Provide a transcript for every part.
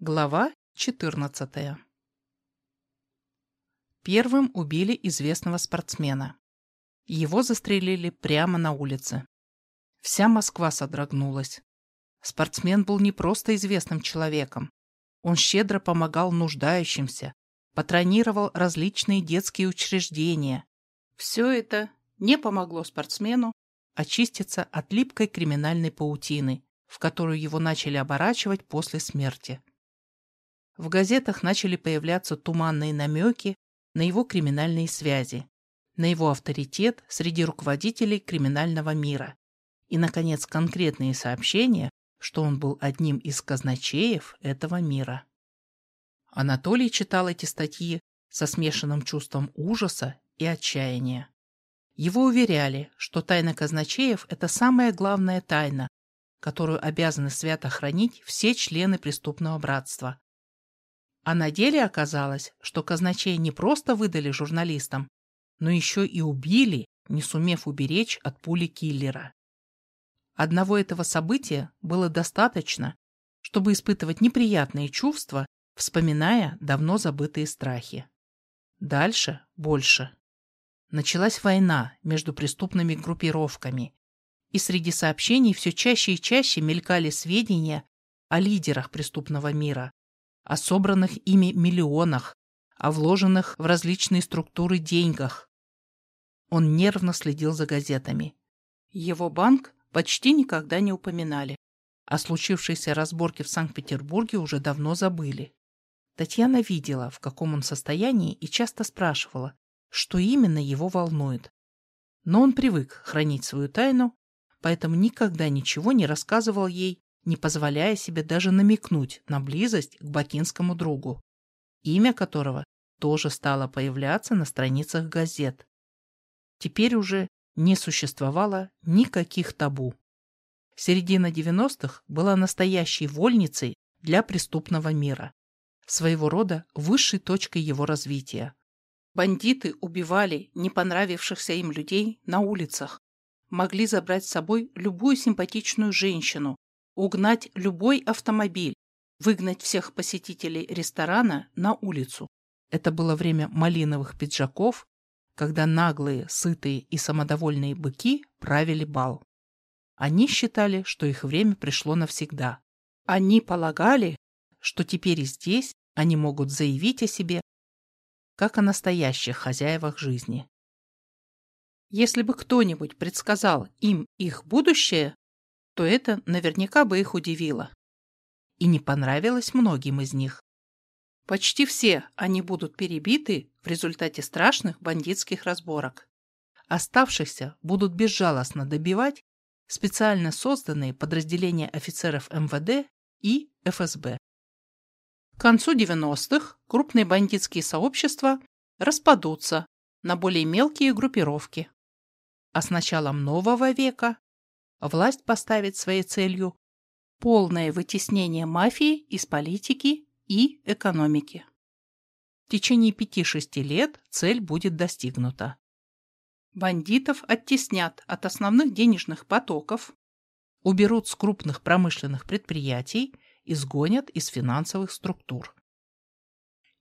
Глава 14. Первым убили известного спортсмена. Его застрелили прямо на улице. Вся Москва содрогнулась. Спортсмен был не просто известным человеком. Он щедро помогал нуждающимся, патронировал различные детские учреждения. Все это не помогло спортсмену очиститься от липкой криминальной паутины, в которую его начали оборачивать после смерти в газетах начали появляться туманные намеки на его криминальные связи, на его авторитет среди руководителей криминального мира и, наконец, конкретные сообщения, что он был одним из казначеев этого мира. Анатолий читал эти статьи со смешанным чувством ужаса и отчаяния. Его уверяли, что тайна казначеев – это самая главная тайна, которую обязаны свято хранить все члены преступного братства, а на деле оказалось, что казначей не просто выдали журналистам, но еще и убили, не сумев уберечь от пули киллера. Одного этого события было достаточно, чтобы испытывать неприятные чувства, вспоминая давно забытые страхи. Дальше больше. Началась война между преступными группировками, и среди сообщений все чаще и чаще мелькали сведения о лидерах преступного мира, о собранных ими миллионах, о вложенных в различные структуры деньгах. Он нервно следил за газетами. Его банк почти никогда не упоминали. О случившейся разборке в Санкт-Петербурге уже давно забыли. Татьяна видела, в каком он состоянии, и часто спрашивала, что именно его волнует. Но он привык хранить свою тайну, поэтому никогда ничего не рассказывал ей не позволяя себе даже намекнуть на близость к бакинскому другу, имя которого тоже стало появляться на страницах газет. Теперь уже не существовало никаких табу. Середина 90-х была настоящей вольницей для преступного мира, своего рода высшей точкой его развития. Бандиты убивали не понравившихся им людей на улицах, могли забрать с собой любую симпатичную женщину, угнать любой автомобиль, выгнать всех посетителей ресторана на улицу. Это было время малиновых пиджаков, когда наглые, сытые и самодовольные быки правили бал. Они считали, что их время пришло навсегда. Они полагали, что теперь и здесь они могут заявить о себе, как о настоящих хозяевах жизни. Если бы кто-нибудь предсказал им их будущее, то это наверняка бы их удивило. И не понравилось многим из них. Почти все они будут перебиты в результате страшных бандитских разборок. Оставшихся будут безжалостно добивать специально созданные подразделения офицеров МВД и ФСБ. К концу 90-х крупные бандитские сообщества распадутся на более мелкие группировки. А с началом нового века власть поставит своей целью полное вытеснение мафии из политики и экономики. В течение пяти-шести лет цель будет достигнута. Бандитов оттеснят от основных денежных потоков, уберут с крупных промышленных предприятий, изгонят из финансовых структур.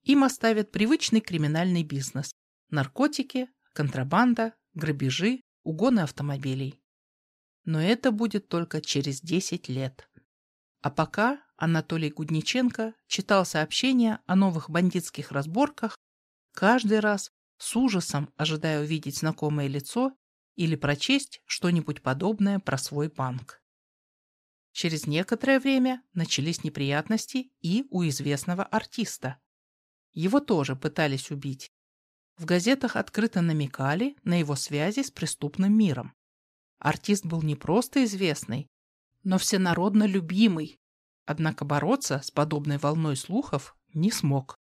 Им оставят привычный криминальный бизнес – наркотики, контрабанда, грабежи, угоны автомобилей но это будет только через 10 лет. А пока Анатолий Гудниченко читал сообщения о новых бандитских разборках, каждый раз с ужасом ожидая увидеть знакомое лицо или прочесть что-нибудь подобное про свой банк. Через некоторое время начались неприятности и у известного артиста. Его тоже пытались убить. В газетах открыто намекали на его связи с преступным миром. Артист был не просто известный, но всенародно любимый, однако бороться с подобной волной слухов не смог.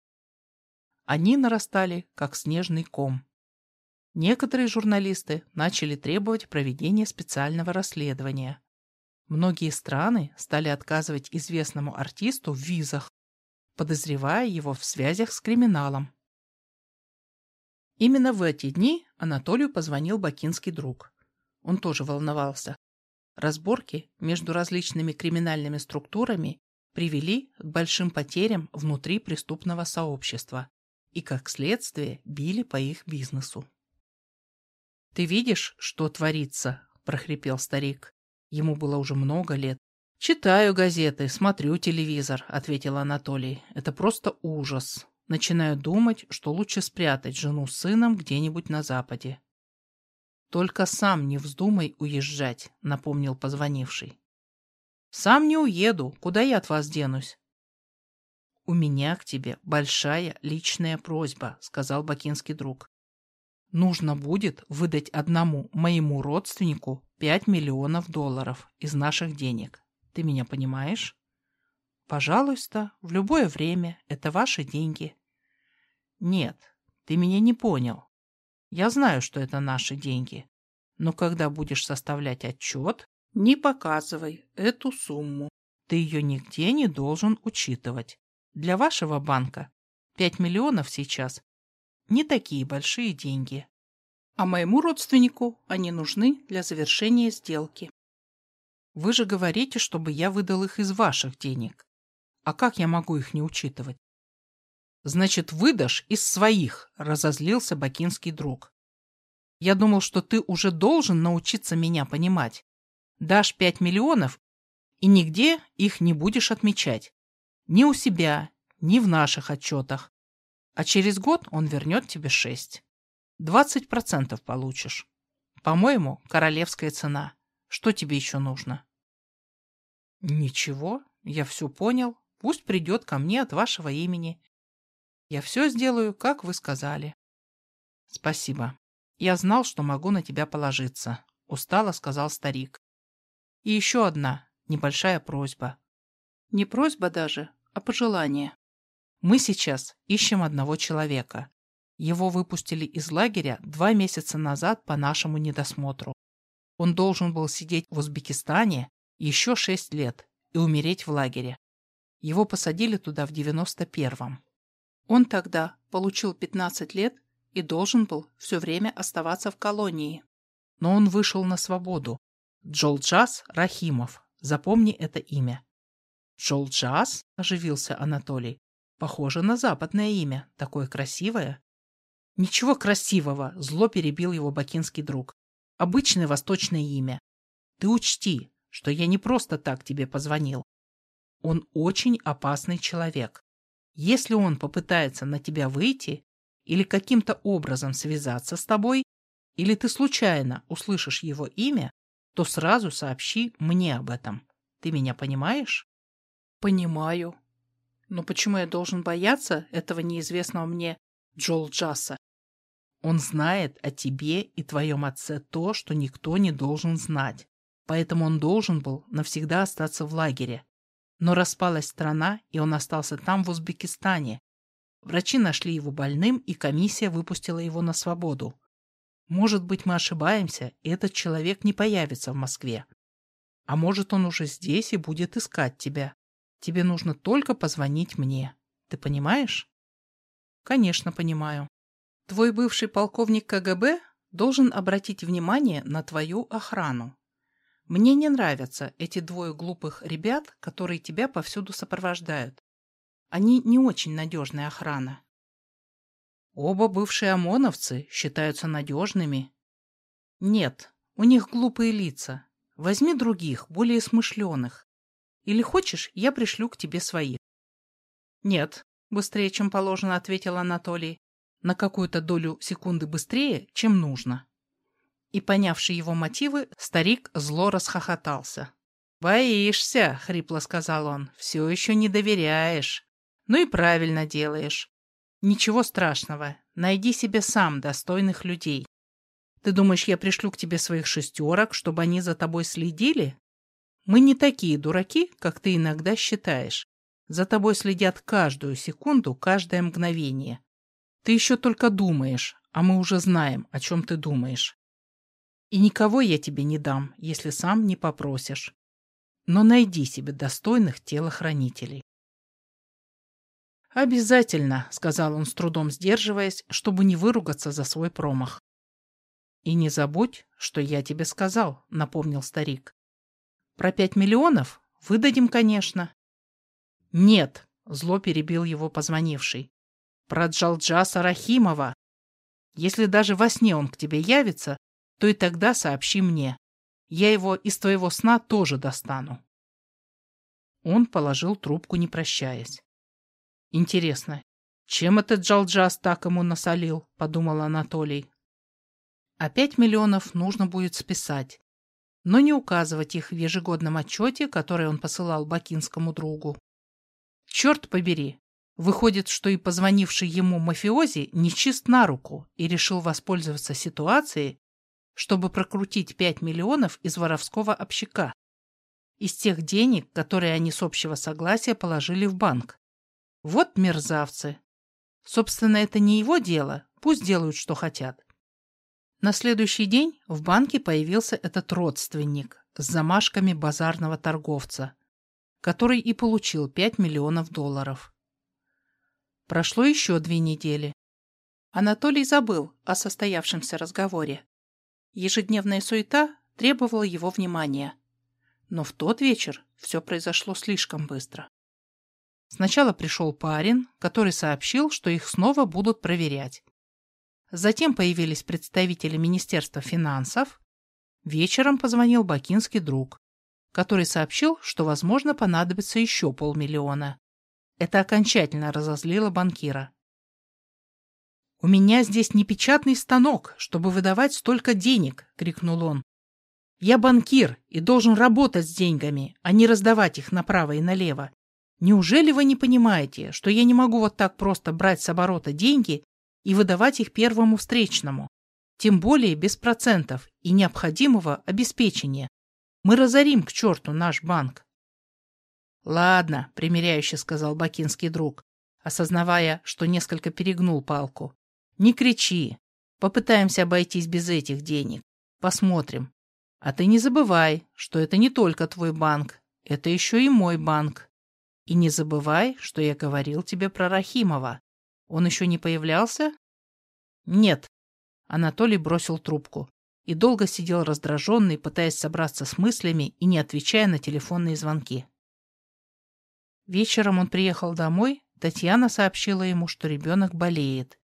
Они нарастали, как снежный ком. Некоторые журналисты начали требовать проведения специального расследования. Многие страны стали отказывать известному артисту в визах, подозревая его в связях с криминалом. Именно в эти дни Анатолию позвонил бакинский друг. Он тоже волновался. Разборки между различными криминальными структурами привели к большим потерям внутри преступного сообщества и, как следствие, били по их бизнесу. «Ты видишь, что творится?» – прохрипел старик. Ему было уже много лет. «Читаю газеты, смотрю телевизор», – ответил Анатолий. «Это просто ужас. Начинаю думать, что лучше спрятать жену с сыном где-нибудь на Западе». «Только сам не вздумай уезжать», — напомнил позвонивший. «Сам не уеду. Куда я от вас денусь?» «У меня к тебе большая личная просьба», — сказал бакинский друг. «Нужно будет выдать одному моему родственнику пять миллионов долларов из наших денег. Ты меня понимаешь?» «Пожалуйста, в любое время. Это ваши деньги». «Нет, ты меня не понял. Я знаю, что это наши деньги. Но когда будешь составлять отчет, не показывай эту сумму. Ты ее нигде не должен учитывать. Для вашего банка 5 миллионов сейчас не такие большие деньги. А моему родственнику они нужны для завершения сделки. Вы же говорите, чтобы я выдал их из ваших денег. А как я могу их не учитывать? Значит, выдашь из своих, разозлился бакинский друг. Я думал, что ты уже должен научиться меня понимать. Дашь пять миллионов, и нигде их не будешь отмечать. Ни у себя, ни в наших отчетах. А через год он вернет тебе шесть. Двадцать процентов получишь. По-моему, королевская цена. Что тебе еще нужно? Ничего, я все понял. Пусть придет ко мне от вашего имени. Я все сделаю, как вы сказали. Спасибо. Я знал, что могу на тебя положиться, устало сказал старик. И еще одна небольшая просьба. Не просьба даже, а пожелание. Мы сейчас ищем одного человека. Его выпустили из лагеря два месяца назад по нашему недосмотру. Он должен был сидеть в Узбекистане еще шесть лет и умереть в лагере. Его посадили туда в девяносто первом. Он тогда получил 15 лет и должен был все время оставаться в колонии. Но он вышел на свободу. Джолджас Рахимов. Запомни это имя. Джолджас? Оживился Анатолий. Похоже на западное имя. Такое красивое. Ничего красивого, зло перебил его бакинский друг. Обычное восточное имя. Ты учти, что я не просто так тебе позвонил. Он очень опасный человек. Если он попытается на тебя выйти или каким-то образом связаться с тобой, или ты случайно услышишь его имя, то сразу сообщи мне об этом. Ты меня понимаешь? Понимаю. Но почему я должен бояться этого неизвестного мне Джол Джаса? Он знает о тебе и твоем отце то, что никто не должен знать. Поэтому он должен был навсегда остаться в лагере, но распалась страна, и он остался там, в Узбекистане. Врачи нашли его больным, и комиссия выпустила его на свободу. Может быть, мы ошибаемся, и этот человек не появится в Москве. А может, он уже здесь и будет искать тебя. Тебе нужно только позвонить мне. Ты понимаешь? Конечно, понимаю. Твой бывший полковник КГБ должен обратить внимание на твою охрану. Мне не нравятся эти двое глупых ребят, которые тебя повсюду сопровождают. Они не очень надежная охрана. Оба бывшие ОМОНовцы считаются надежными. Нет, у них глупые лица. Возьми других, более смышленых. Или хочешь, я пришлю к тебе своих. Нет, быстрее, чем положено, ответил Анатолий. На какую-то долю секунды быстрее, чем нужно. И, понявший его мотивы, старик зло расхохотался. «Боишься», — хрипло сказал он, — «все еще не доверяешь. Ну и правильно делаешь. Ничего страшного, найди себе сам достойных людей. Ты думаешь, я пришлю к тебе своих шестерок, чтобы они за тобой следили? Мы не такие дураки, как ты иногда считаешь. За тобой следят каждую секунду, каждое мгновение. Ты еще только думаешь, а мы уже знаем, о чем ты думаешь. И никого я тебе не дам, если сам не попросишь. Но найди себе достойных телохранителей. «Обязательно», — сказал он с трудом сдерживаясь, чтобы не выругаться за свой промах. «И не забудь, что я тебе сказал», — напомнил старик. «Про пять миллионов выдадим, конечно. Нет, зло перебил его позвонивший. Про Джалджаса Рахимова. Если даже во сне он к тебе явится, то и тогда сообщи мне. Я его из твоего сна тоже достану. Он положил трубку, не прощаясь. Интересно, чем этот Джалджас так ему насолил, подумал Анатолий. А пять миллионов нужно будет списать, но не указывать их в ежегодном отчете, который он посылал бакинскому другу. Черт побери, выходит, что и позвонивший ему мафиози нечист на руку и решил воспользоваться ситуацией, чтобы прокрутить пять миллионов из воровского общака. Из тех денег, которые они с общего согласия положили в банк. Вот мерзавцы. Собственно, это не его дело, пусть делают, что хотят. На следующий день в банке появился этот родственник с замашками базарного торговца, который и получил 5 миллионов долларов. Прошло еще две недели. Анатолий забыл о состоявшемся разговоре. Ежедневная суета требовала его внимания. Но в тот вечер все произошло слишком быстро. Сначала пришел парень, который сообщил, что их снова будут проверять. Затем появились представители Министерства финансов. Вечером позвонил бакинский друг, который сообщил, что, возможно, понадобится еще полмиллиона. Это окончательно разозлило банкира. «У меня здесь не печатный станок, чтобы выдавать столько денег!» — крикнул он. «Я банкир и должен работать с деньгами, а не раздавать их направо и налево. Неужели вы не понимаете, что я не могу вот так просто брать с оборота деньги и выдавать их первому встречному, тем более без процентов и необходимого обеспечения. Мы разорим к черту наш банк. «Ладно», — примиряюще сказал бакинский друг, осознавая, что несколько перегнул палку. «Не кричи. Попытаемся обойтись без этих денег. Посмотрим. А ты не забывай, что это не только твой банк, это еще и мой банк. И не забывай, что я говорил тебе про Рахимова. Он еще не появлялся? Нет. Анатолий бросил трубку и долго сидел раздраженный, пытаясь собраться с мыслями и не отвечая на телефонные звонки. Вечером он приехал домой, Татьяна сообщила ему, что ребенок болеет.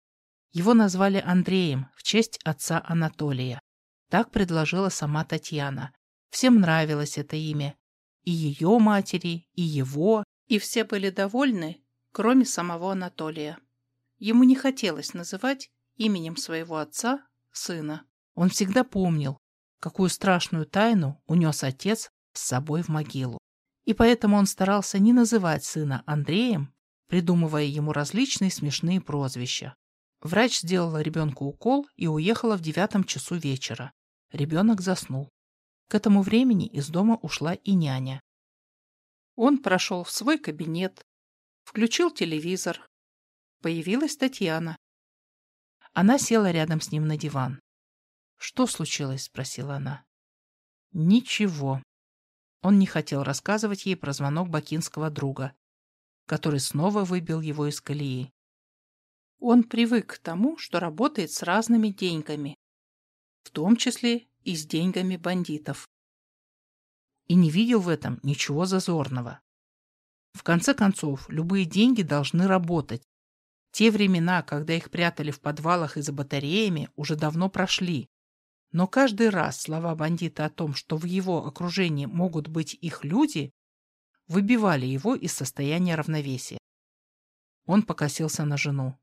Его назвали Андреем в честь отца Анатолия. Так предложила сама Татьяна. Всем нравилось это имя. И ее матери, и его, и все были довольны, кроме самого Анатолия. Ему не хотелось называть именем своего отца сына. Он всегда помнил, какую страшную тайну унес отец с собой в могилу. И поэтому он старался не называть сына Андреем, придумывая ему различные смешные прозвища. Врач сделала ребенку укол и уехала в девятом часу вечера. Ребенок заснул. К этому времени из дома ушла и няня. Он прошел в свой кабинет, включил телевизор, Появилась Татьяна. Она села рядом с ним на диван. «Что случилось?» — спросила она. «Ничего». Он не хотел рассказывать ей про звонок бакинского друга, который снова выбил его из колеи. Он привык к тому, что работает с разными деньгами, в том числе и с деньгами бандитов. И не видел в этом ничего зазорного. В конце концов, любые деньги должны работать, те времена, когда их прятали в подвалах и за батареями, уже давно прошли. Но каждый раз слова бандита о том, что в его окружении могут быть их люди, выбивали его из состояния равновесия. Он покосился на жену.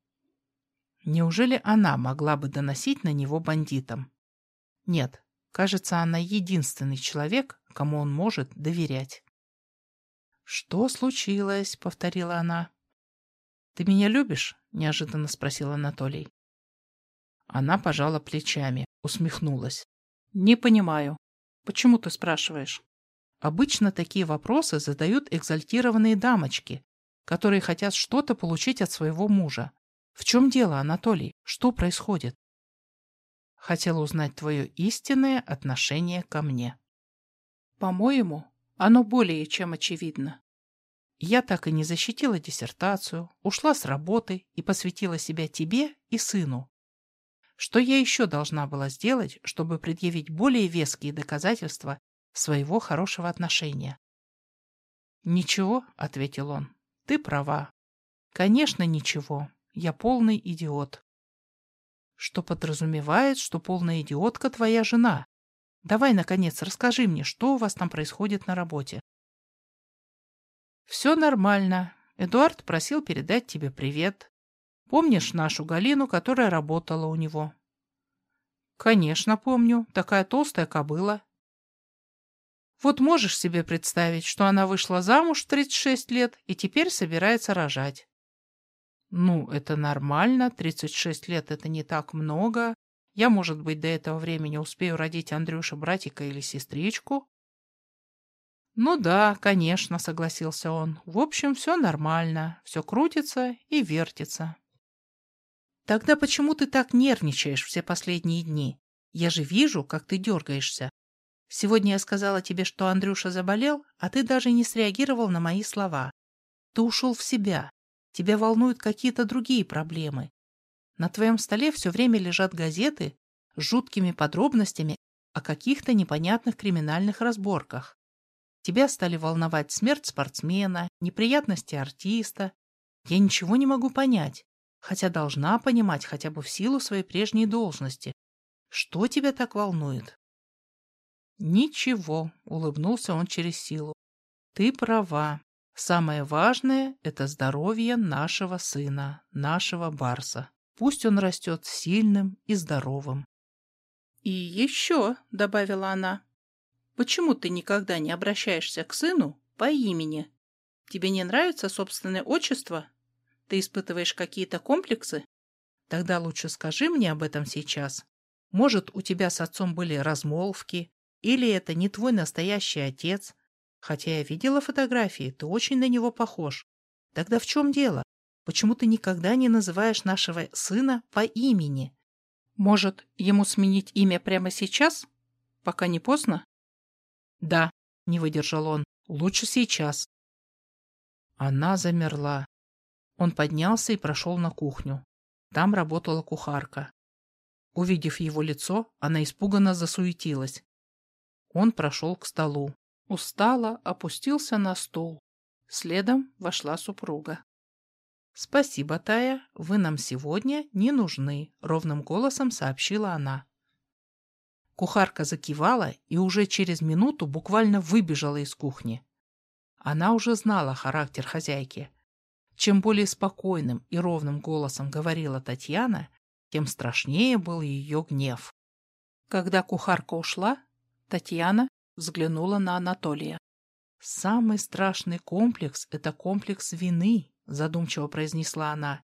Неужели она могла бы доносить на него бандитам? Нет, кажется, она единственный человек, кому он может доверять. «Что случилось?» — повторила она. «Ты меня любишь?» — неожиданно спросил Анатолий. Она пожала плечами, усмехнулась. «Не понимаю. Почему ты спрашиваешь?» Обычно такие вопросы задают экзальтированные дамочки, которые хотят что-то получить от своего мужа. В чем дело, Анатолий? Что происходит? Хотела узнать твое истинное отношение ко мне. По-моему, оно более чем очевидно. Я так и не защитила диссертацию, ушла с работы и посвятила себя тебе и сыну. Что я еще должна была сделать, чтобы предъявить более веские доказательства своего хорошего отношения? «Ничего», — ответил он, Ты права. Конечно, ничего. Я полный идиот. Что подразумевает, что полная идиотка твоя жена. Давай, наконец, расскажи мне, что у вас там происходит на работе. Все нормально. Эдуард просил передать тебе привет. Помнишь нашу Галину, которая работала у него? Конечно, помню. Такая толстая кобыла. Вот можешь себе представить, что она вышла замуж в 36 лет и теперь собирается рожать. Ну, это нормально, 36 лет это не так много. Я, может быть, до этого времени успею родить Андрюше братика или сестричку. Ну да, конечно, согласился он. В общем, все нормально, все крутится и вертится. Тогда почему ты так нервничаешь все последние дни? Я же вижу, как ты дергаешься. Сегодня я сказала тебе, что Андрюша заболел, а ты даже не среагировал на мои слова. Ты ушел в себя. Тебя волнуют какие-то другие проблемы. На твоем столе все время лежат газеты с жуткими подробностями о каких-то непонятных криминальных разборках. Тебя стали волновать смерть спортсмена, неприятности артиста. Я ничего не могу понять, хотя должна понимать хотя бы в силу своей прежней должности. Что тебя так волнует? Ничего, улыбнулся он через силу. Ты права. Самое важное – это здоровье нашего сына, нашего Барса. Пусть он растет сильным и здоровым. «И еще», – добавила она, – «почему ты никогда не обращаешься к сыну по имени? Тебе не нравится собственное отчество? Ты испытываешь какие-то комплексы? Тогда лучше скажи мне об этом сейчас. Может, у тебя с отцом были размолвки, или это не твой настоящий отец, Хотя я видела фотографии, ты очень на него похож. Тогда в чем дело? Почему ты никогда не называешь нашего сына по имени? Может, ему сменить имя прямо сейчас? Пока не поздно? Да, не выдержал он. Лучше сейчас. Она замерла. Он поднялся и прошел на кухню. Там работала кухарка. Увидев его лицо, она испуганно засуетилась. Он прошел к столу. Устало опустился на стул. Следом вошла супруга. «Спасибо, Тая, вы нам сегодня не нужны», — ровным голосом сообщила она. Кухарка закивала и уже через минуту буквально выбежала из кухни. Она уже знала характер хозяйки. Чем более спокойным и ровным голосом говорила Татьяна, тем страшнее был ее гнев. Когда кухарка ушла, Татьяна взглянула на Анатолия. «Самый страшный комплекс — это комплекс вины», — задумчиво произнесла она.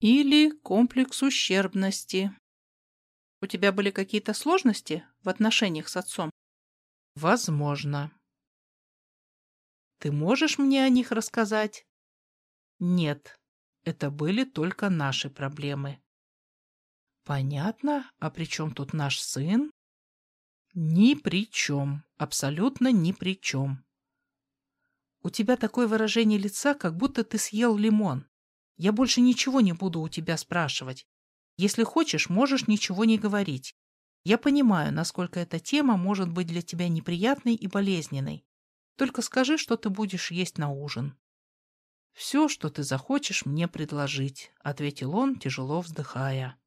«Или комплекс ущербности. У тебя были какие-то сложности в отношениях с отцом?» «Возможно». «Ты можешь мне о них рассказать?» «Нет, это были только наши проблемы». «Понятно. А при чем тут наш сын?» Ни при чем. Абсолютно ни при чем. У тебя такое выражение лица, как будто ты съел лимон. Я больше ничего не буду у тебя спрашивать. Если хочешь, можешь ничего не говорить. Я понимаю, насколько эта тема может быть для тебя неприятной и болезненной. Только скажи, что ты будешь есть на ужин. «Все, что ты захочешь мне предложить», — ответил он, тяжело вздыхая.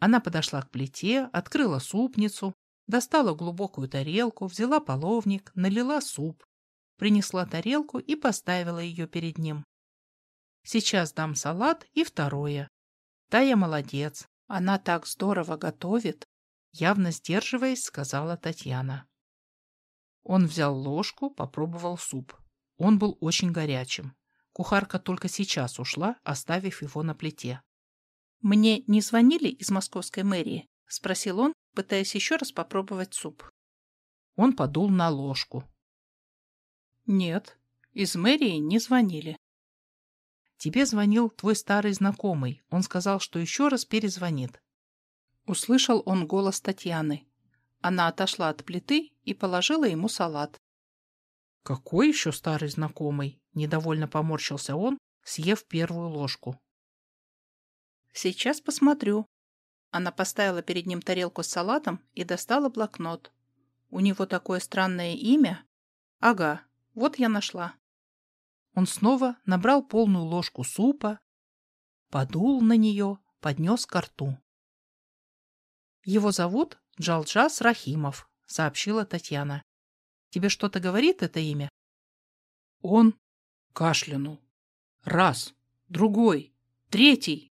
Она подошла к плите, открыла супницу, достала глубокую тарелку, взяла половник, налила суп, принесла тарелку и поставила ее перед ним. Сейчас дам салат и второе. Тая молодец, она так здорово готовит, явно сдерживаясь, сказала Татьяна. Он взял ложку, попробовал суп. Он был очень горячим. Кухарка только сейчас ушла, оставив его на плите. «Мне не звонили из московской мэрии?» — спросил он, пытаясь еще раз попробовать суп. Он подул на ложку. «Нет, из мэрии не звонили». «Тебе звонил твой старый знакомый. Он сказал, что еще раз перезвонит». Услышал он голос Татьяны. Она отошла от плиты и положила ему салат. «Какой еще старый знакомый?» — недовольно поморщился он, съев первую ложку. Сейчас посмотрю. Она поставила перед ним тарелку с салатом и достала блокнот. У него такое странное имя. Ага, вот я нашла. Он снова набрал полную ложку супа, подул на нее, поднес ко рту. «Его зовут Джалджас Рахимов», — сообщила Татьяна. «Тебе что-то говорит это имя?» Он кашлянул. Раз, другой, третий.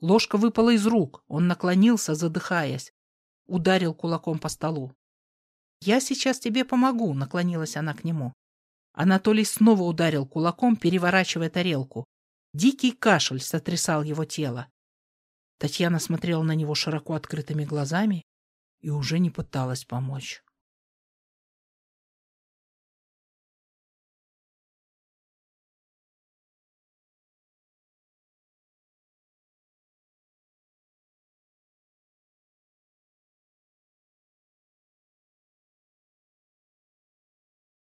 Ложка выпала из рук. Он наклонился, задыхаясь. Ударил кулаком по столу. «Я сейчас тебе помогу», — наклонилась она к нему. Анатолий снова ударил кулаком, переворачивая тарелку. Дикий кашель сотрясал его тело. Татьяна смотрела на него широко открытыми глазами и уже не пыталась помочь.